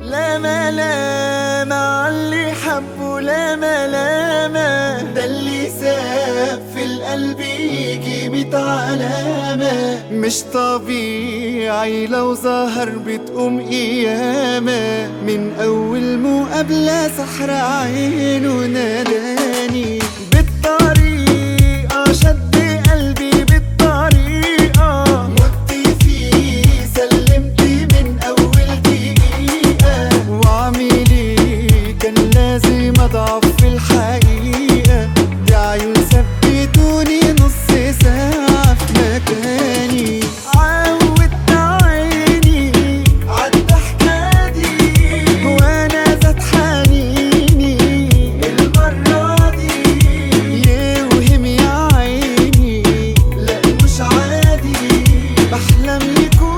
لا ملامة عاللي حبه لا ملامة ده اللي ساب في القلب يجي ميت علامة. مش طبيعي لو ظهر بتقوم قيامة. من أول مقابلة سحر عينه ناداني بحلم يكون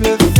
le feu.